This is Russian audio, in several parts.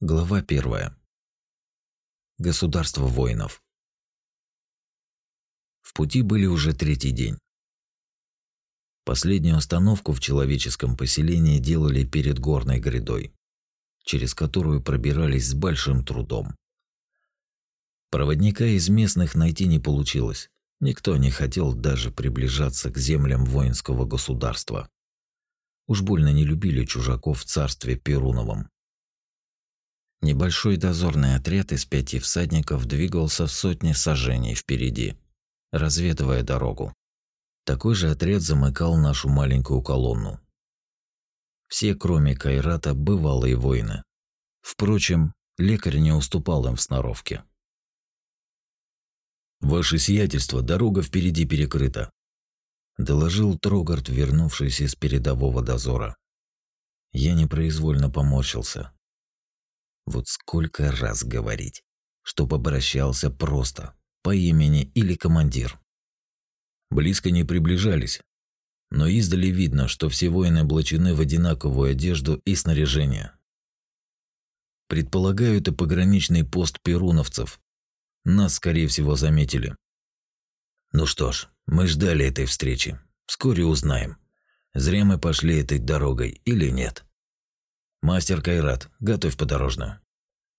Глава первая. Государство воинов. В пути были уже третий день. Последнюю остановку в человеческом поселении делали перед горной грядой, через которую пробирались с большим трудом. Проводника из местных найти не получилось. Никто не хотел даже приближаться к землям воинского государства. Уж больно не любили чужаков в царстве Перуновом. Небольшой дозорный отряд из пяти всадников двигался в сотни сажений впереди, разведывая дорогу. Такой же отряд замыкал нашу маленькую колонну. Все, кроме Кайрата, бывалые воины. Впрочем, лекарь не уступал им в сноровке. «Ваше сиятельство, дорога впереди перекрыта», – доложил Трогард, вернувшийся из передового дозора. Я непроизвольно поморщился. Вот сколько раз говорить, чтоб обращался просто, по имени или командир. Близко не приближались, но издали видно, что все воины облачены в одинаковую одежду и снаряжение. Предполагаю, это пограничный пост перуновцев. Нас, скорее всего, заметили. Ну что ж, мы ждали этой встречи. Вскоре узнаем, зря мы пошли этой дорогой или нет. «Мастер Кайрат, готовь подорожную».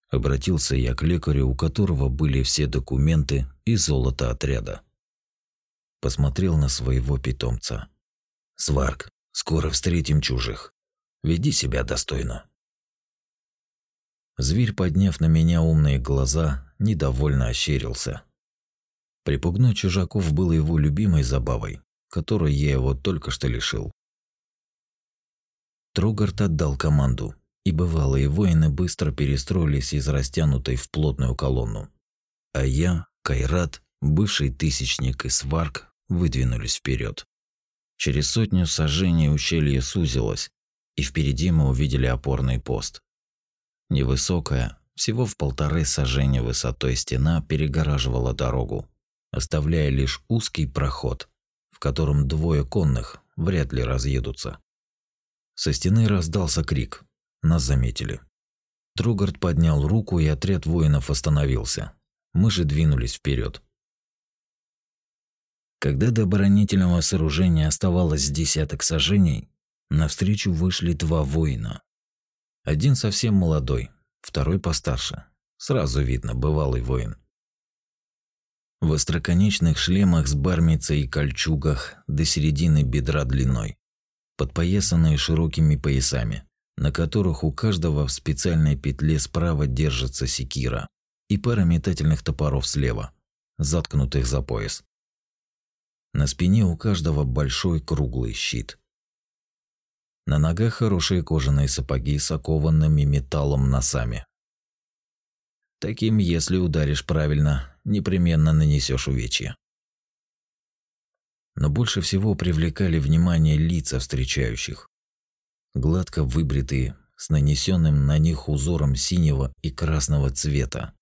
Обратился я к лекарю, у которого были все документы и золото отряда. Посмотрел на своего питомца. «Сварк, скоро встретим чужих. Веди себя достойно». Зверь, подняв на меня умные глаза, недовольно ощерился. Припугнуть чужаков было его любимой забавой, которой я его только что лишил. Трогард отдал команду, и бывалые воины быстро перестроились из растянутой в плотную колонну. А я, Кайрат, бывший тысячник и сварк выдвинулись вперед. Через сотню сажений ущелье сузилось, и впереди мы увидели опорный пост. Невысокая, всего в полторы сажения высотой стена перегораживала дорогу, оставляя лишь узкий проход, в котором двое конных вряд ли разъедутся. Со стены раздался крик. Нас заметили. Трогард поднял руку, и отряд воинов остановился. Мы же двинулись вперед. Когда до оборонительного сооружения оставалось десяток сажений, навстречу вышли два воина. Один совсем молодой, второй постарше. Сразу видно, бывалый воин. В остроконечных шлемах с бармицей и кольчугах до середины бедра длиной подпоясанные широкими поясами, на которых у каждого в специальной петле справа держится секира и пара метательных топоров слева, заткнутых за пояс. На спине у каждого большой круглый щит. На ногах хорошие кожаные сапоги с окованными металлом носами. Таким, если ударишь правильно, непременно нанесешь увечья но больше всего привлекали внимание лица встречающих. Гладко выбритые, с нанесенным на них узором синего и красного цвета.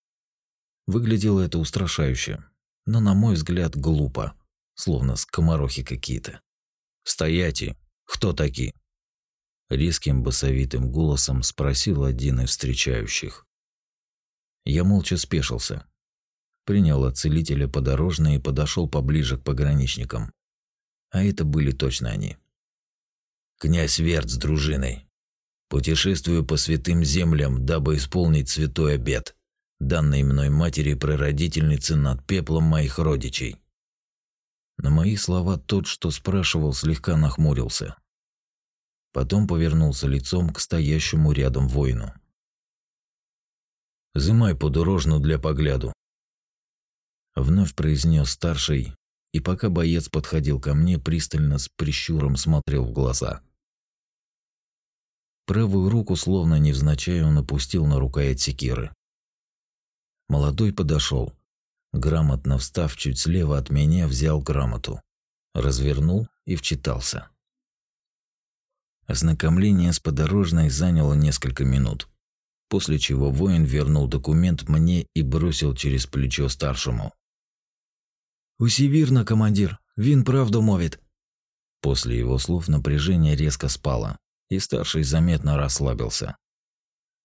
Выглядело это устрашающе, но, на мой взгляд, глупо, словно скоморохи какие-то. «Стояти! Кто такие?» Резким басовитым голосом спросил один из встречающих. Я молча спешился. Принял от целителя подорожное и подошел поближе к пограничникам. А это были точно они. «Князь Верт с дружиной. Путешествую по святым землям, дабы исполнить святой обет, данный мной матери-прародительницы над пеплом моих родичей». На мои слова тот, что спрашивал, слегка нахмурился. Потом повернулся лицом к стоящему рядом воину. «Зымай подорожну для погляду», — вновь произнес старший, и пока боец подходил ко мне, пристально с прищуром смотрел в глаза. Правую руку, словно невзначай, он опустил на рукоять секиры. Молодой подошел, грамотно встав чуть слева от меня, взял грамоту, развернул и вчитался. Ознакомление с подорожной заняло несколько минут, после чего воин вернул документ мне и бросил через плечо старшему. «Усі вірно, командир, він правду мовит». После его слов напряжение резко спало, и старший заметно расслабился.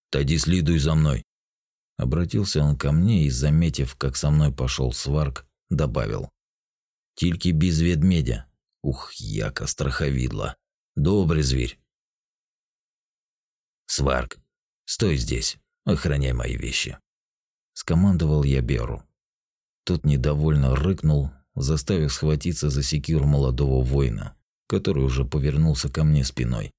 Тоді следуй за мной. Обратился он ко мне и, заметив, как со мной пошел сварк, добавил. Тільки без ведмедя. Ух, яка страховидла. Добрый зверь. Сварк, стой здесь, охраняй мои вещи. Скомандовал я Беру. Тот недовольно рыкнул, заставив схватиться за секиру молодого воина, который уже повернулся ко мне спиной.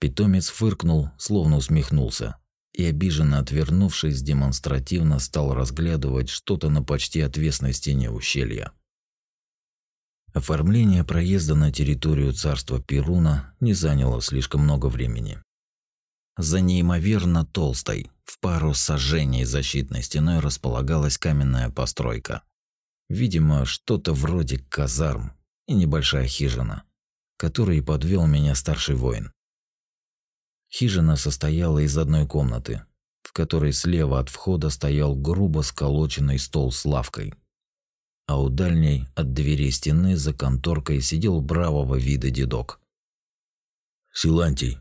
Питомец фыркнул, словно усмехнулся, и, обиженно отвернувшись, демонстративно стал разглядывать что-то на почти отвесной стене ущелья. Оформление проезда на территорию царства Перуна не заняло слишком много времени. За неимоверно толстой, в пару сажений защитной стеной располагалась каменная постройка. Видимо, что-то вроде казарм и небольшая хижина, которой подвел меня старший воин. Хижина состояла из одной комнаты, в которой слева от входа стоял грубо сколоченный стол с лавкой, а у дальней от двери стены за конторкой сидел бравого вида дедок. «Силантий,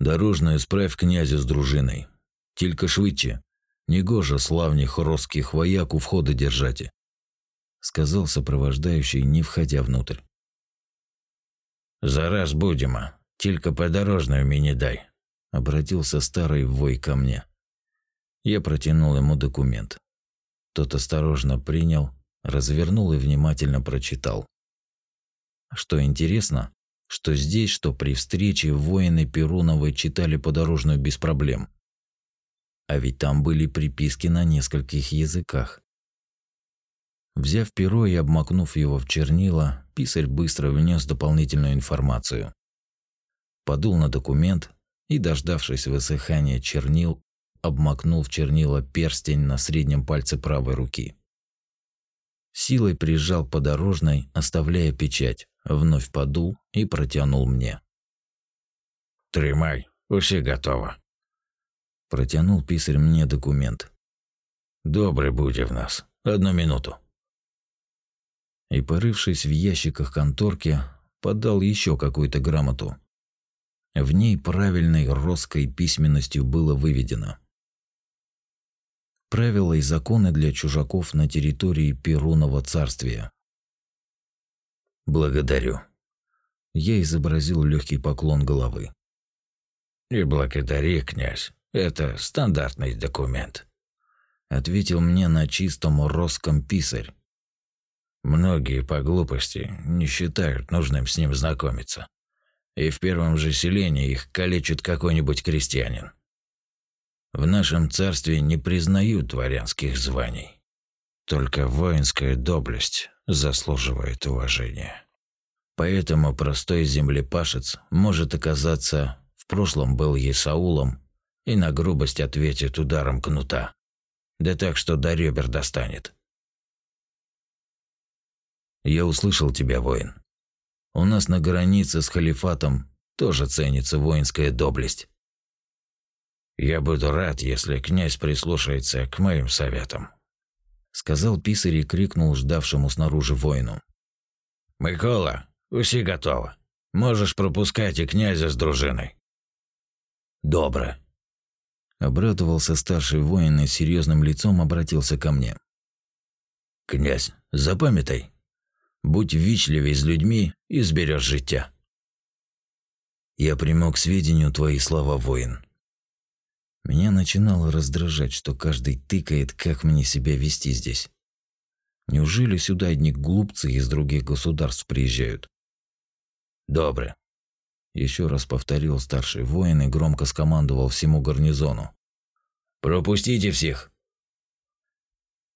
дорожную справь князю с дружиной. Тільки швидше. Негоже славних русских вояк у входа держати», сказал сопровождающий, не входя внутрь. «Зараз будем, тільки подорожную мені дай», обратился старый вой ко мне. Я протянул ему документ. Тот осторожно принял, развернул и внимательно прочитал. Что интересно, что здесь, что при встрече воины Перуновой читали подорожную без проблем. А ведь там были приписки на нескольких языках. Взяв перо и обмакнув его в чернила, писарь быстро внес дополнительную информацию. Подул на документ и, дождавшись высыхания чернил, обмакнул в чернила перстень на среднем пальце правой руки. Силой прижал подорожной, оставляя печать, вновь подул и протянул мне. «Тримай, усе готово». Протянул писарь мне документ. «Добрый будь в нас. Одну минуту». И, порывшись в ящиках конторки, подал еще какую-то грамоту. В ней правильной русской письменностью было выведено. Правила и законы для чужаков на территории Перунова царствия. Благодарю. Я изобразил легкий поклон головы. И благодари, князь. Это стандартный документ. Ответил мне на чистом русском писарь. Многие по глупости не считают нужным с ним знакомиться и в первом же селении их калечит какой-нибудь крестьянин. В нашем царстве не признают дворянских званий. Только воинская доблесть заслуживает уважения. Поэтому простой землепашец может оказаться в прошлом был Есаулом и на грубость ответит ударом кнута. Да так, что до ребер достанет. Я услышал тебя, воин. У нас на границе с халифатом тоже ценится воинская доблесть. Я буду рад, если князь прислушается к моим советам, сказал писарь и крикнул ждавшему снаружи воину. Микола, уси готово. Можешь пропускать и князя с дружиной. Добро. Обрадовался старший воин и серьезным лицом обратился ко мне. Князь, запамятай, Будь вічливий з людьми и зберешь життя. Я приму к сведению твои слова, воин. Меня начинало раздражать, что каждый тыкает, как мне себя вести здесь. Неужели сюда одни глупцы из других государств приезжают? Добре. Еще раз повторил старший воин и громко скомандовал всему гарнизону. Пропустите всех.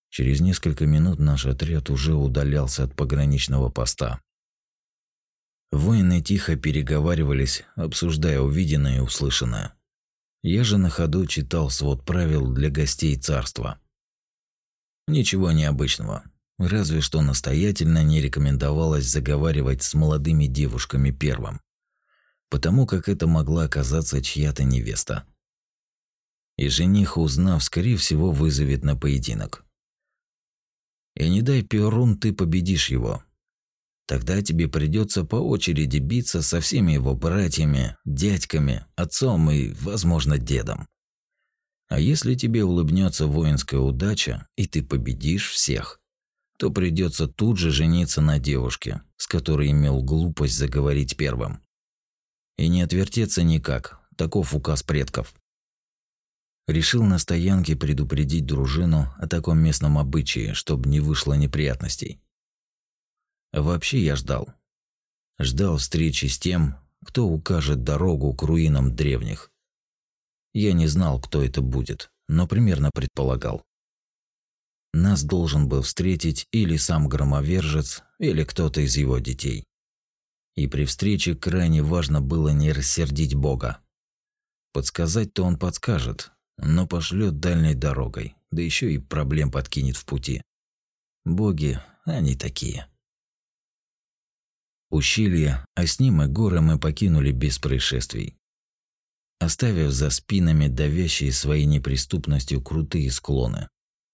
Через несколько минут наш отряд уже удалялся от пограничного поста. Воины тихо переговаривались, обсуждая увиденное и услышанное. Я же на ходу читал свод правил для гостей царства. Ничего необычного, разве что настоятельно не рекомендовалось заговаривать с молодыми девушками первым, потому как это могла оказаться чья-то невеста. И жених, узнав, скорее всего, вызовет на поединок. И не дай Перун, ты победишь его. Тогда тебе придется по очереди биться со всеми его братьями, дядьками, отцом и, возможно, дедом. А если тебе улыбнется воинская удача, и ты победишь всех, то придется тут же жениться на девушке, с которой имел глупость заговорить первым. И не отвертеться никак, таков указ предков. Решил на стоянке предупредить дружину о таком местном обычае, чтобы не вышло неприятностей. Вообще я ждал. Ждал встречи с тем, кто укажет дорогу к руинам древних. Я не знал, кто это будет, но примерно предполагал. Нас должен был встретить или сам громовержец, или кто-то из его детей. И при встрече крайне важно было не рассердить Бога. Подсказать-то он подскажет, но пошлет дальней дорогой, да еще и проблем подкинет в пути. Боги, они такие. Ущелье, а с ним и горы мы покинули без происшествий. Оставив за спинами давящие своей неприступностью крутые склоны,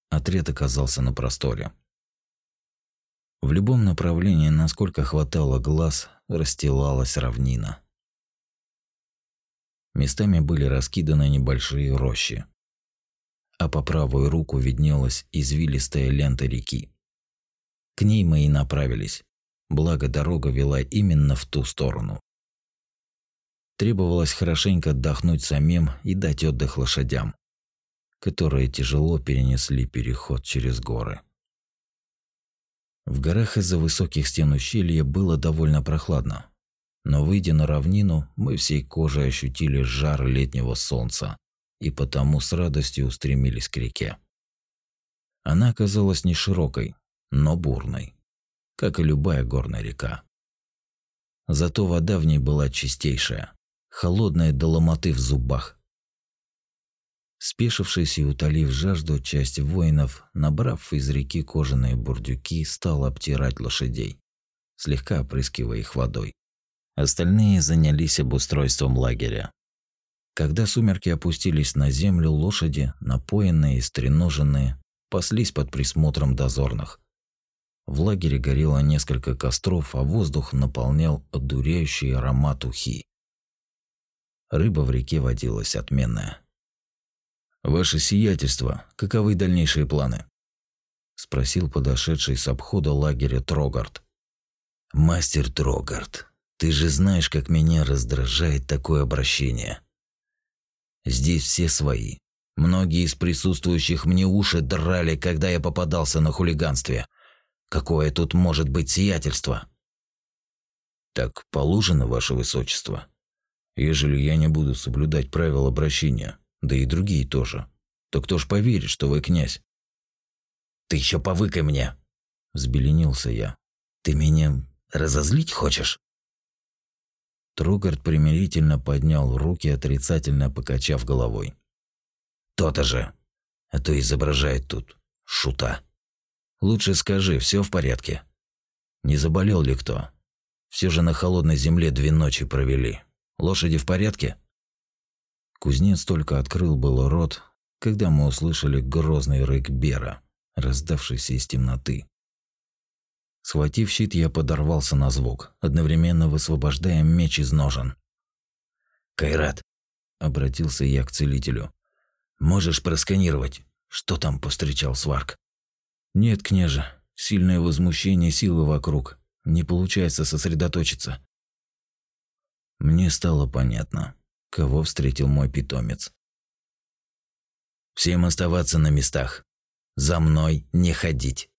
Отряд оказался на просторе. В любом направлении, насколько хватало глаз, расстилалась равнина. Местами были раскиданы небольшие рощи, а по правую руку виднелась извилистая лента реки. К ней мы и направились, благо дорога вела именно в ту сторону. Требовалось хорошенько отдохнуть самим и дать отдых лошадям которые тяжело перенесли переход через горы. В горах из-за высоких стен ущелья было довольно прохладно, но выйдя на равнину, мы всей кожей ощутили жар летнего солнца и потому с радостью устремились к реке. Она оказалась не широкой, но бурной, как и любая горная река. Зато вода в ней была чистейшая, холодная до ломоты в зубах, Спешившись и утолив жажду, часть воинов, набрав из реки кожаные бурдюки, стал обтирать лошадей, слегка опрыскивая их водой. Остальные занялись обустройством лагеря. Когда сумерки опустились на землю, лошади, напоенные и стреноженные, паслись под присмотром дозорных. В лагере горело несколько костров, а воздух наполнял одуряющий аромат ухи. Рыба в реке водилась отменная. «Ваше сиятельство, каковы дальнейшие планы?» – спросил подошедший с обхода лагеря Трогард. «Мастер Трогард, ты же знаешь, как меня раздражает такое обращение. Здесь все свои. Многие из присутствующих мне уши драли, когда я попадался на хулиганстве. Какое тут может быть сиятельство?» «Так положено, ваше высочество. Ежели я не буду соблюдать правила обращения, да и другие тоже, то кто ж поверит, что вы князь? Ты еще повыкай мне, взбеленился я. Ты меня разозлить хочешь? Тругард примирительно поднял руки, отрицательно покачав головой. То-то же. А то изображает тут шута. Лучше скажи, все в порядке? Не заболел ли кто? Все же на холодной земле две ночи провели. Лошади в порядке? Кузнец только открыл было рот, когда мы услышали грозный рык Бера, раздавшийся из темноты. Схватив щит, я подорвался на звук, одновременно высвобождая меч из ножен. «Кайрат», — обратился я к целителю, — «можешь просканировать, что там повстречал сварк?» «Нет, княже, сильное возмущение силы вокруг, не получается сосредоточиться». Мне стало понятно кого встретил мой питомец. Всем оставаться на местах. За мной не ходить.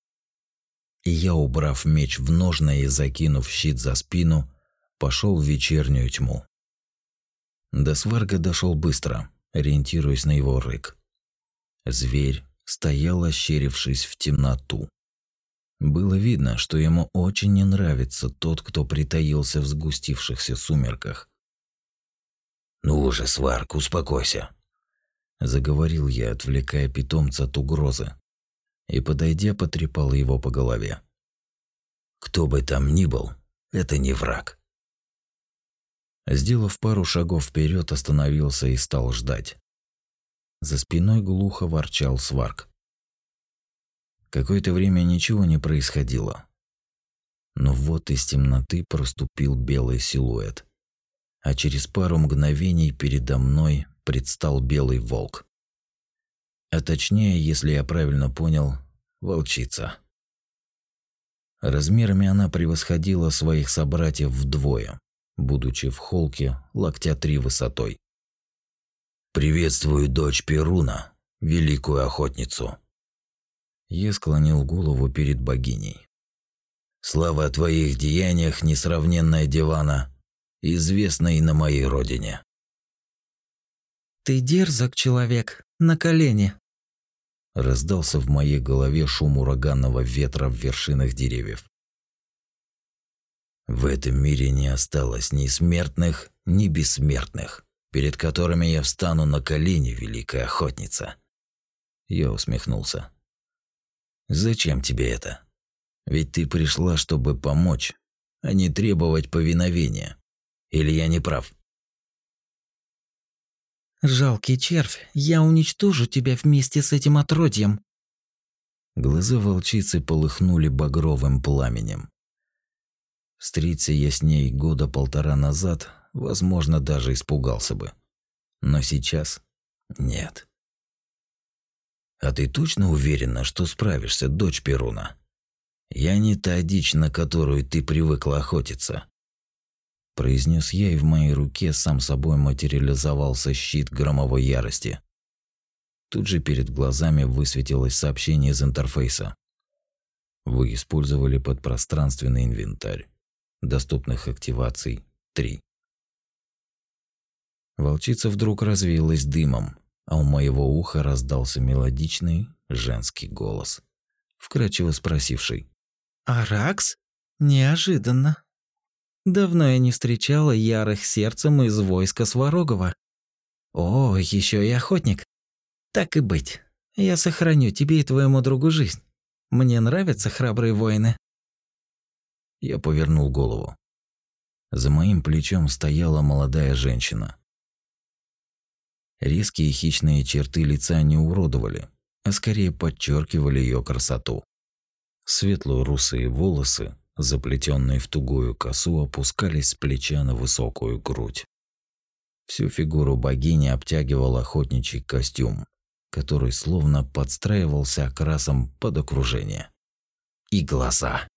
И я, убрав меч в ножны и закинув щит за спину, пошел в вечернюю тьму. До сварга дошел быстро, ориентируясь на его рык. Зверь стоял, ощерившись в темноту. Было видно, что ему очень не нравится тот, кто притаился в сгустившихся сумерках. «Ну уже, сварк, успокойся», – заговорил я, отвлекая питомца от угрозы, и, подойдя, потрепал его по голове. «Кто бы там ни был, это не враг». Сделав пару шагов вперед, остановился и стал ждать. За спиной глухо ворчал сварк. Какое-то время ничего не происходило. Но вот из темноты проступил белый силуэт а через пару мгновений передо мной предстал белый волк. А точнее, если я правильно понял, волчица. Размерами она превосходила своих собратьев вдвое, будучи в холке локтя три высотой. «Приветствую дочь Перуна, великую охотницу!» Я склонил голову перед богиней. «Слава о твоих деяниях, несравненная Дивана, известна и на моей родине». «Ты дерзок, человек, на колени!» Раздался в моей голове шум ураганного ветра в вершинах деревьев. В этом мире не осталось ни смертных, ни бессмертных, перед которыми я встану на колени, великая охотница. Я усмехнулся. Зачем тебе это? Ведь ты пришла, чтобы помочь, а не требовать повиновения. Или я не прав? Жалкий червь, я уничтожу тебя вместе с этим отродьем. Глаза волчицы полыхнули багровым пламенем. Встреться я с ней года полтора назад, возможно, даже испугался бы. Но сейчас нет. А ты точно уверена, что справишься, дочь Перуна? Я не та дичь, на которую ты привыкла охотиться произнес я, и в моей руке сам собой материализовался щит громовой ярости. Тут же перед глазами высветилось сообщение из интерфейса. Вы использовали подпространственный инвентарь. Доступных активаций 3. Волчица вдруг развеялась дымом, а у моего уха раздался мелодичный женский голос, вкрадчиво спросивший: "Аракс? Неожиданно". Давно я не встречала ярых сердцем из войска Сварогова. О, еще и охотник. Так и быть. Я сохраню тебе и твоему другу жизнь. Мне нравятся храбрые воины. Я повернул голову. За моим плечом стояла молодая женщина. Резкие хищные черты лица не уродовали, а скорее подчеркивали ее красоту. Светло-русые волосы заплетенные в тугую косу, опускались с плеча на высокую грудь. Всю фигуру богини обтягивал охотничий костюм, который словно подстраивался окрасом под окружение. И глаза.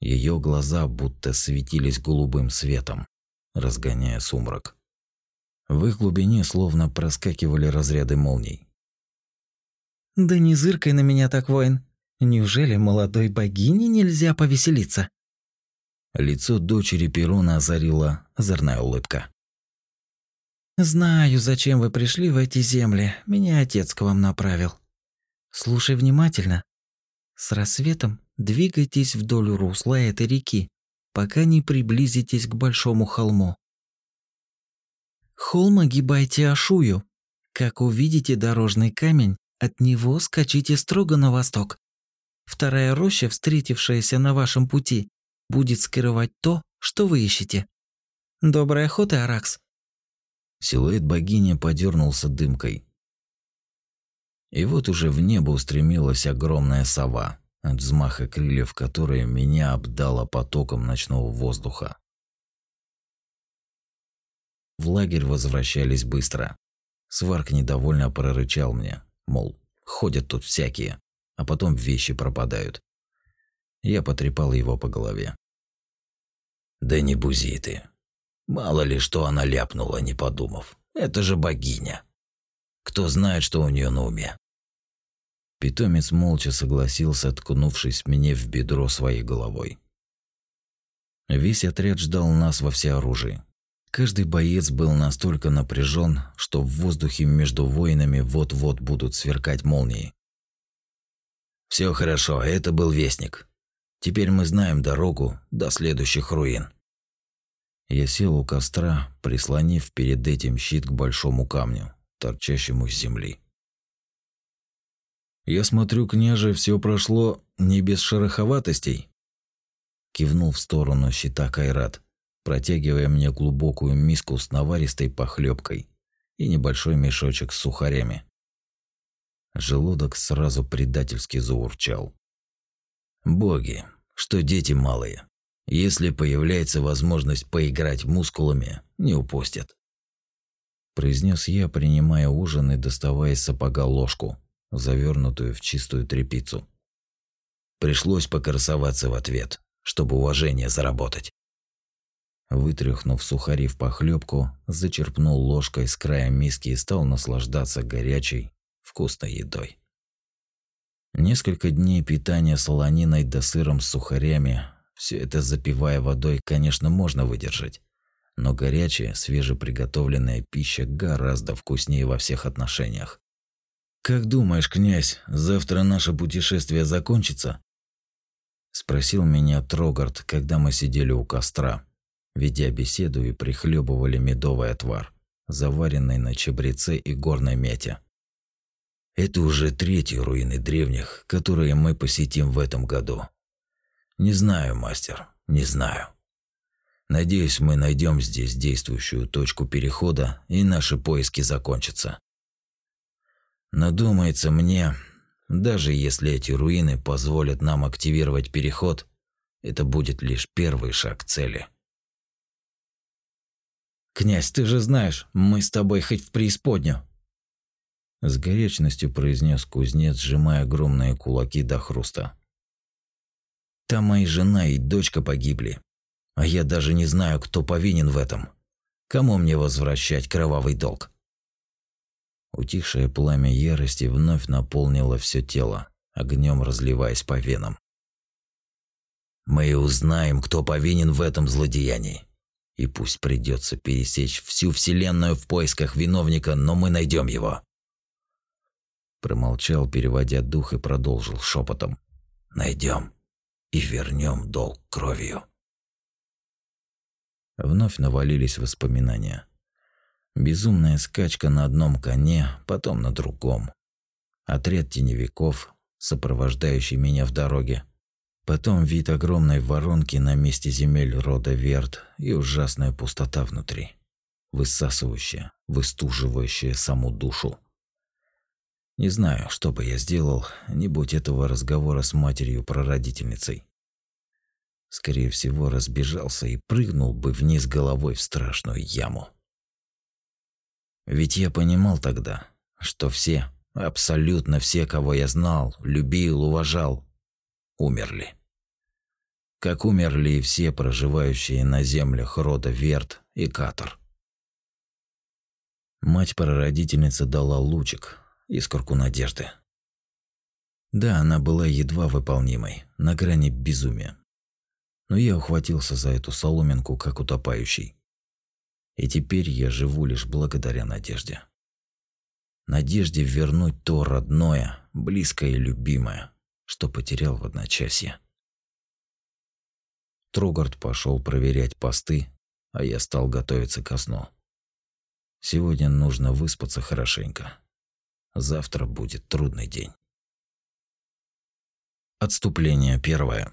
Ее глаза будто светились голубым светом, разгоняя сумрак. В их глубине словно проскакивали разряды молний. «Да не зыркай на меня так, воин. Неужели молодой богине нельзя повеселиться? Лицо дочери Перуна озарила озорная улыбка. Знаю, зачем вы пришли в эти земли. Меня отец к вам направил. Слушай внимательно. С рассветом двигайтесь вдоль русла этой реки, пока не приблизитесь к большому холму. Холм огибайте Ашую. Как увидите дорожный камень, от него скачите строго на восток. Вторая роща, встретившаяся на вашем пути, будет скрывать то, что вы ищете. Доброй охоты, Аракс. Силуэт богини подернулся дымкой. И вот уже в небо устремилась огромная сова, от взмаха крыльев которой меня обдало потоком ночного воздуха. В лагерь возвращались быстро. Сварк недовольно прорычал мне, мол, ходят тут всякие а потом вещи пропадают. Я потрепал его по голове. Да не бузи ты. Мало ли, что она ляпнула, не подумав. Это же богиня. Кто знает, что у нее на уме. Питомец молча согласился, ткнувшись мне в бедро своей головой. Весь отряд ждал нас во всеоружии. Каждый боец был настолько напряжен, что в воздухе между воинами вот-вот будут сверкать молнии. Все хорошо, это был вестник. Теперь мы знаем дорогу до следующих руин. Я сел у костра, прислонив перед этим щит к большому камню, торчащему с земли. Я смотрю, княже, все прошло не без шероховатостей. Кивнул в сторону щита Кайрат, протягивая мне глубокую миску с наваристой похлебкой и небольшой мешочек с сухарями. Желудок сразу предательски заурчал. Боги, что дети малые. Если появляется возможность поиграть мускулами, не упустят. Произнес я, принимая ужин и доставая из сапога ложку, завернутую в чистую тряпицу. Пришлось покрасоваться в ответ, чтобы уважение заработать. Вытряхнув сухари в похлебку, зачерпнул ложкой с края миски и стал наслаждаться горячей, вкусной едой. Несколько дней питания солониной да сыром с сухарями, все это запивая водой, конечно, можно выдержать. Но горячая, свежеприготовленная пища гораздо вкуснее во всех отношениях. «Как думаешь, князь, завтра наше путешествие закончится?» Спросил меня Трогард, когда мы сидели у костра, ведя беседу и прихлебывали медовый отвар, заваренный на чабреце и горной мяте. Это уже третьи руины древних, которые мы посетим в этом году. Не знаю, мастер, не знаю. Надеюсь, мы найдем здесь действующую точку перехода, и наши поиски закончатся. Но думается мне, даже если эти руины позволят нам активировать переход, это будет лишь первый шаг к цели. «Князь, ты же знаешь, мы с тобой хоть в преисподнюю», с горячностью произнес кузнец, сжимая огромные кулаки до хруста. Там мои жена и дочка погибли. А я даже не знаю, кто повинен в этом. Кому мне возвращать кровавый долг? Утихшее пламя ярости вновь наполнило все тело, огнем разливаясь по венам. Мы узнаем, кто повинен в этом злодеянии. И пусть придется пересечь всю вселенную в поисках виновника, но мы найдем его. Промолчал, переводя дух, и продолжил шепотом. Найдем и вернем долг кровью. Вновь навалились воспоминания. Безумная скачка на одном коне, потом на другом. Отряд теневиков, сопровождающий меня в дороге. Потом вид огромной воронки на месте земель рода Верт и ужасная пустота внутри. Высасывающая, выстуживающая саму душу. Не знаю, что бы я сделал, не будь этого разговора с матерью-прародительницей. Скорее всего, разбежался и прыгнул бы вниз головой в страшную яму. Ведь я понимал тогда, что все, абсолютно все, кого я знал, любил, уважал, умерли. Как умерли и все проживающие на землях рода Верт и Катор. Мать-прародительница дала лучик, искорку надежды. Да, она была едва выполнимой, на грани безумия. Но я ухватился за эту соломинку, как утопающий. И теперь я живу лишь благодаря надежде. Надежде вернуть то родное, близкое и любимое, что потерял в одночасье. Трогард пошел проверять посты, а я стал готовиться ко сну. Сегодня нужно выспаться хорошенько. Завтра будет трудный день. Отступление первое.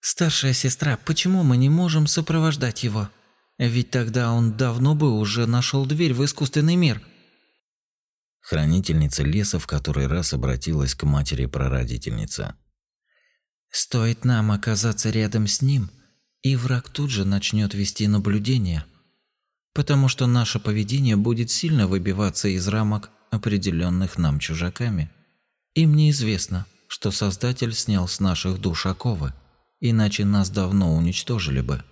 Старшая сестра, почему мы не можем сопровождать его? Ведь тогда он давно бы уже нашел дверь в искусственный мир. Хранительница леса в который раз обратилась к матери-прародительнице. Стоит нам оказаться рядом с ним, и враг тут же начнет вести наблюдение, потому что наше поведение будет сильно выбиваться из рамок определенных нам чужаками. Им неизвестно, что Создатель снял с наших душ оковы, иначе нас давно уничтожили бы.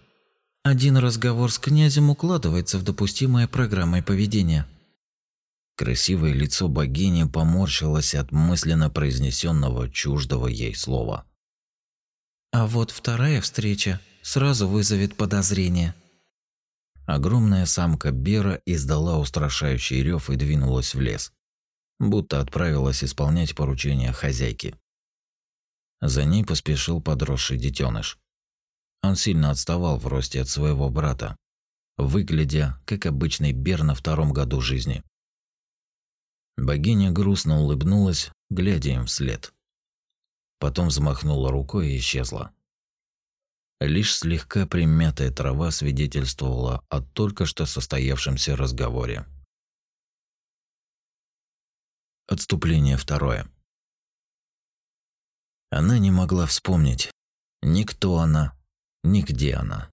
Один разговор с князем укладывается в допустимое программой поведения. Красивое лицо богини поморщилось от мысленно произнесенного чуждого ей слова. А вот вторая встреча сразу вызовет подозрение. Огромная самка Бера издала устрашающий рев и двинулась в лес, будто отправилась исполнять поручения хозяйки. За ней поспешил подросший детеныш. Он сильно отставал в росте от своего брата, выглядя как обычный Бер на втором году жизни. Богиня грустно улыбнулась, глядя им вслед. Потом взмахнула рукой и исчезла. Лишь слегка примятая трава свидетельствовала о только что состоявшемся разговоре. Отступление второе. Она не могла вспомнить, ни кто она, ни где она,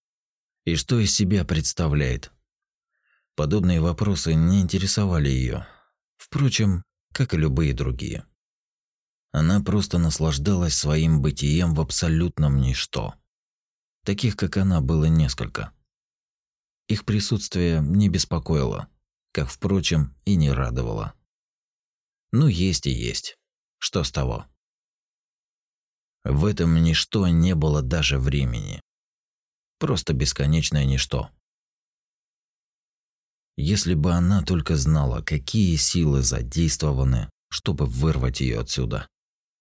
и что из себя представляет. Подобные вопросы не интересовали ее. Впрочем, как и любые другие. Она просто наслаждалась своим бытием в абсолютном ничто. Таких, как она, было несколько. Их присутствие не беспокоило, как, впрочем, и не радовало. Ну, есть и есть. Что с того? В этом ничто не было даже времени. Просто бесконечное ничто. Если бы она только знала, какие силы задействованы, чтобы вырвать ее отсюда.